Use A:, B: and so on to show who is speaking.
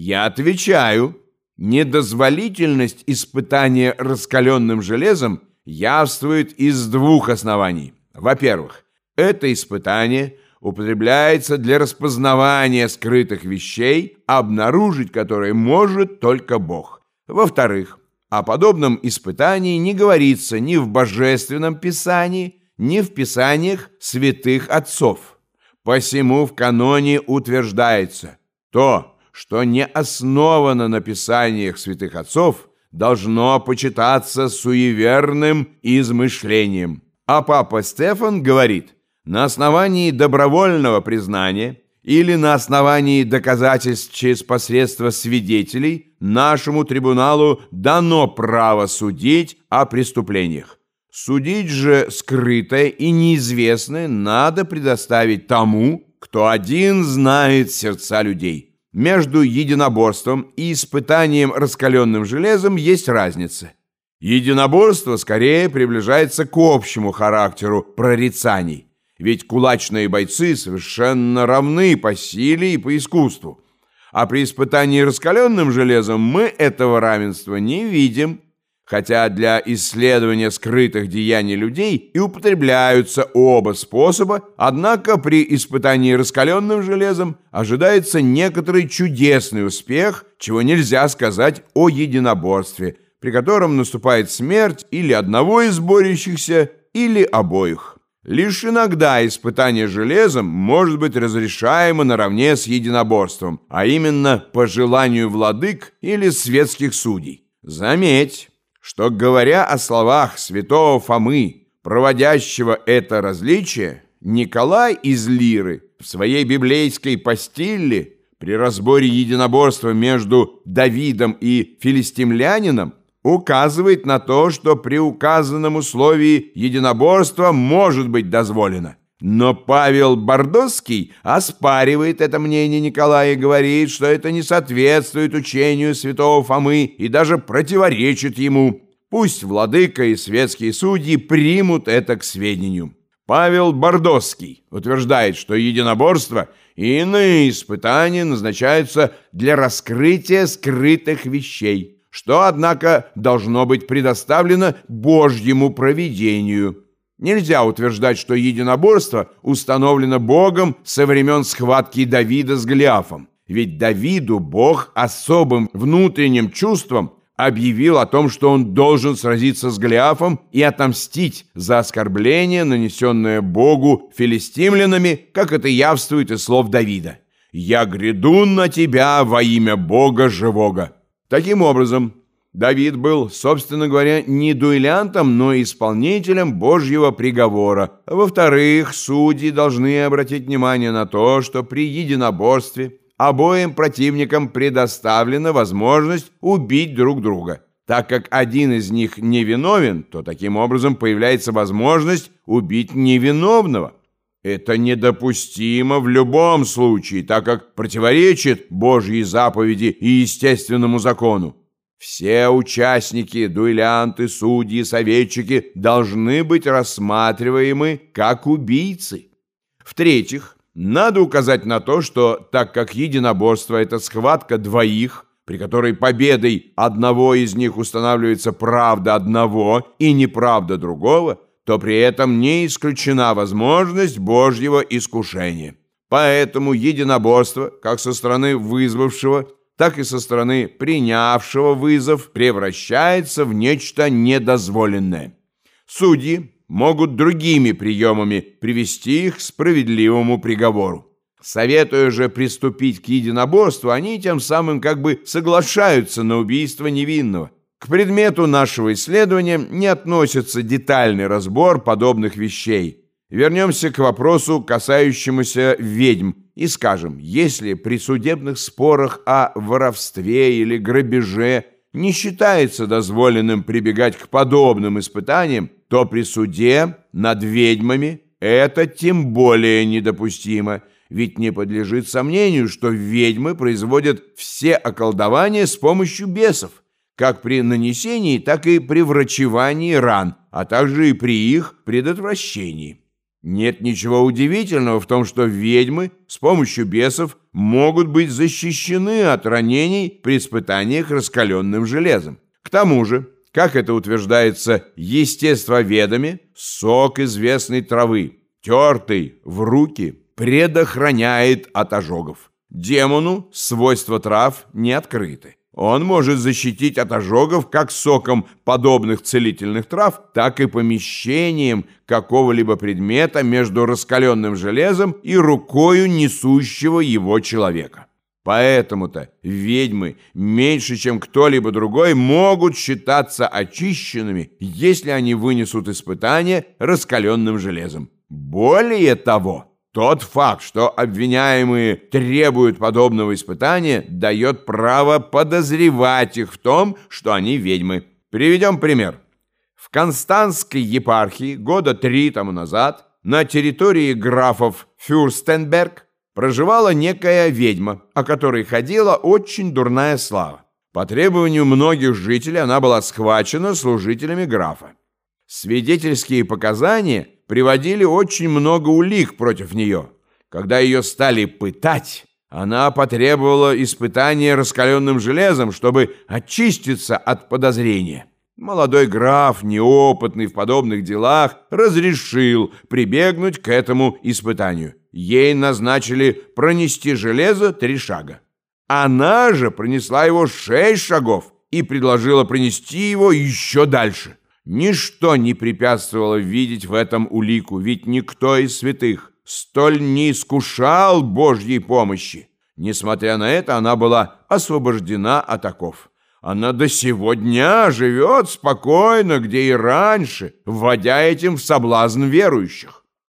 A: Я отвечаю, недозволительность испытания раскаленным железом явствует из двух оснований. Во-первых, это испытание употребляется для распознавания скрытых вещей, обнаружить которые может только Бог. Во-вторых, о подобном испытании не говорится ни в Божественном Писании, ни в Писаниях святых отцов. Посему в каноне утверждается то, что не основано на Писаниях святых отцов, должно почитаться суеверным измышлением. А папа Стефан говорит, на основании добровольного признания или на основании доказательств через посредство свидетелей нашему трибуналу дано право судить о преступлениях. Судить же скрытое и неизвестное надо предоставить тому, кто один знает сердца людей. Между единоборством и испытанием раскаленным железом есть разница. Единоборство скорее приближается к общему характеру прорицаний, ведь кулачные бойцы совершенно равны по силе и по искусству. А при испытании раскаленным железом мы этого равенства не видим, хотя для исследования скрытых деяний людей и употребляются оба способа, однако при испытании раскаленным железом ожидается некоторый чудесный успех, чего нельзя сказать о единоборстве, при котором наступает смерть или одного из борющихся, или обоих. Лишь иногда испытание железом может быть разрешаемо наравне с единоборством, а именно по желанию владык или светских судей. Заметь, что, говоря о словах святого Фомы, проводящего это различие, Николай из Лиры в своей библейской постилле при разборе единоборства между Давидом и филистимлянином указывает на то, что при указанном условии единоборство может быть дозволено. Но Павел Бордосский оспаривает это мнение Николая и говорит, что это не соответствует учению святого Фомы и даже противоречит ему. Пусть владыка и светские судьи примут это к сведению. Павел Бордосский утверждает, что единоборство и иные испытания назначаются для раскрытия скрытых вещей, что, однако, должно быть предоставлено Божьему провидению – Нельзя утверждать, что единоборство установлено Богом со времен схватки Давида с Голиафом. Ведь Давиду Бог особым внутренним чувством объявил о том, что он должен сразиться с Голиафом и отомстить за оскорбление, нанесенное Богу филистимлянами, как это явствует из слов Давида. «Я гряду на тебя во имя Бога живого». Таким образом, Давид был, собственно говоря, не дуэлянтом, но исполнителем Божьего приговора. Во-вторых, судьи должны обратить внимание на то, что при единоборстве обоим противникам предоставлена возможность убить друг друга. Так как один из них невиновен, то таким образом появляется возможность убить невиновного. Это недопустимо в любом случае, так как противоречит Божьей заповеди и естественному закону. Все участники, дуэлянты, судьи, советчики должны быть рассматриваемы как убийцы. В-третьих, надо указать на то, что так как единоборство – это схватка двоих, при которой победой одного из них устанавливается правда одного и неправда другого, то при этом не исключена возможность Божьего искушения. Поэтому единоборство, как со стороны вызвавшего, так и со стороны принявшего вызов превращается в нечто недозволенное. Судьи могут другими приемами привести их к справедливому приговору. Советуя же приступить к единоборству, они тем самым как бы соглашаются на убийство невинного. К предмету нашего исследования не относится детальный разбор подобных вещей. Вернемся к вопросу, касающемуся ведьм, и скажем, если при судебных спорах о воровстве или грабеже не считается дозволенным прибегать к подобным испытаниям, то при суде над ведьмами это тем более недопустимо, ведь не подлежит сомнению, что ведьмы производят все околдования с помощью бесов, как при нанесении, так и при врачевании ран, а также и при их предотвращении. Нет ничего удивительного в том, что ведьмы с помощью бесов могут быть защищены от ранений при испытаниях раскаленным железом. К тому же, как это утверждается естествоведами, сок известной травы, тертый в руки, предохраняет от ожогов. Демону свойства трав не открыты. Он может защитить от ожогов как соком подобных целительных трав, так и помещением какого-либо предмета между раскаленным железом и рукою несущего его человека. Поэтому-то ведьмы меньше, чем кто-либо другой, могут считаться очищенными, если они вынесут испытание раскаленным железом. Более того, тот факт, что обвиняемые требуют подобного испытания, дает право подозревать их в том, что они ведьмы. Приведем пример. В Константской епархии года три тому назад на территории графов Фюрстенберг проживала некая ведьма, о которой ходила очень дурная слава. По требованию многих жителей она была схвачена служителями графа. Свидетельские показания приводили очень много улик против нее. Когда ее стали пытать, она потребовала испытания раскаленным железом, чтобы очиститься от подозрения. Молодой граф, неопытный в подобных делах, разрешил прибегнуть к этому испытанию. Ей назначили пронести железо три шага. Она же пронесла его шесть шагов и предложила пронести его еще дальше. Ничто не препятствовало видеть в этом улику, ведь никто из святых столь не искушал Божьей помощи. Несмотря на это, она была освобождена от оков. Она до сего дня живет спокойно, где и раньше, вводя этим в соблазн верующих.